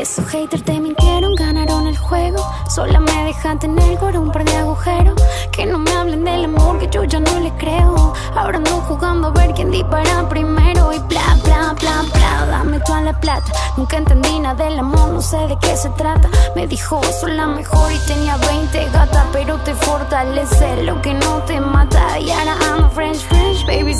Esos haters te mintieron, ganaron el juego. Solo me dejan tener por un par de agujeros. Que no me hablen del amor, que yo ya no le creo. Ahora ando jugando a ver quién dispara primero. Y bla, bla, bla, bla, dame toda la plata. Nunca entendí nada del amor, no sé de qué se trata. Me dijo, soy la mejor y tenía 20 gata. Pero te fortalece lo que no te mata. Y ahora ando French, French, baby,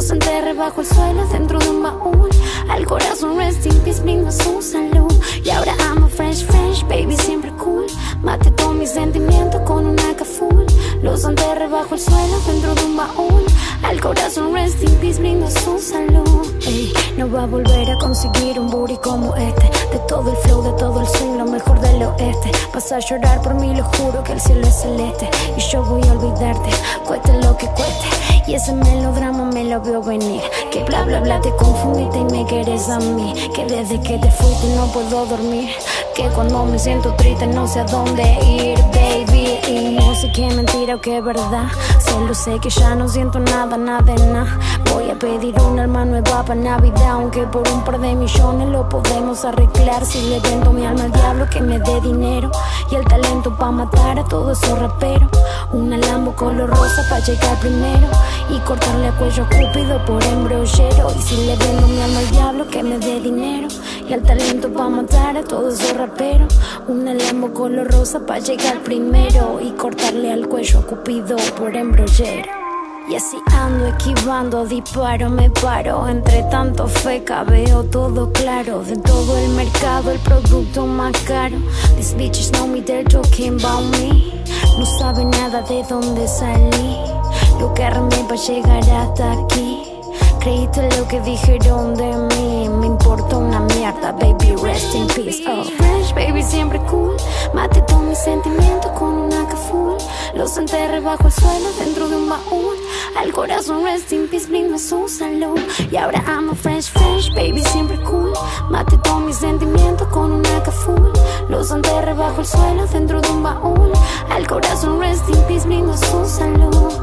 Los enterré bajo el suelo dentro de un baúl. Al corazón rest in peace, brindo su salud. Y ahora amo French, French, baby, siempre cool. Mate todos mis sentimientos con una full. Los enterré bajo el suelo dentro de un baúl. Al corazón rest in peace, brindo su salud. Ey, no va a volver a conseguir un booty como este. De todo el flow, de todo el swing, lo mejor del oeste. Vas a llorar por mí, lo juro que el cielo es celeste. Y yo voy a olvidarte, cueste lo que cueste. Y ese melodrama me lo veo venir. Que bla bla bla te confundiste y me quieres a mí. Que desde que te fuiste no puedo dormir. Que cuando me siento triste no sé a dónde ir, baby. Y no sé qué mentira o qué verdad. Solo sé que ya no siento nada, nada nada. Voy a pedir una alma nueva para Navidad. Aunque por un par de millones lo podemos arreglar. Si le vendo mi alma al diablo que me dé dinero. Y el talento para matar a todos esos raperos. Una Lambo color rosa para llegar primero y cortarle el cuello a Cúpido por embrollero. Y si le vendo mi alma al diablo, que me dé dinero y al talento pa' matar a todos esos raperos. Una Lambo color rosa pa' llegar primero y cortarle al cuello a Cupido por embrollero. Y así ando esquivando, disparo, me paro. Entre tanto feca veo todo claro. De todo el mercado, el producto más caro. These bitches know me, they're talking about me. No saben nada de dónde salí. Lo que armé para llegar hasta aquí. Creíste lo que dijeron de mí. Me importa una baby, rest in peace. Oh, fresh, baby, siempre cool. Mate todos mis sentimientos con una full. Los enterré bajo el suelo dentro de un baúl. Al corazón, rest in peace, brindo su salud. Y ahora amo fresh, fresh, baby, siempre cool. Mate todos mis sentimientos con una full. Los enterré bajo el suelo dentro de un baúl. Al corazón, rest in peace, brindo su salud.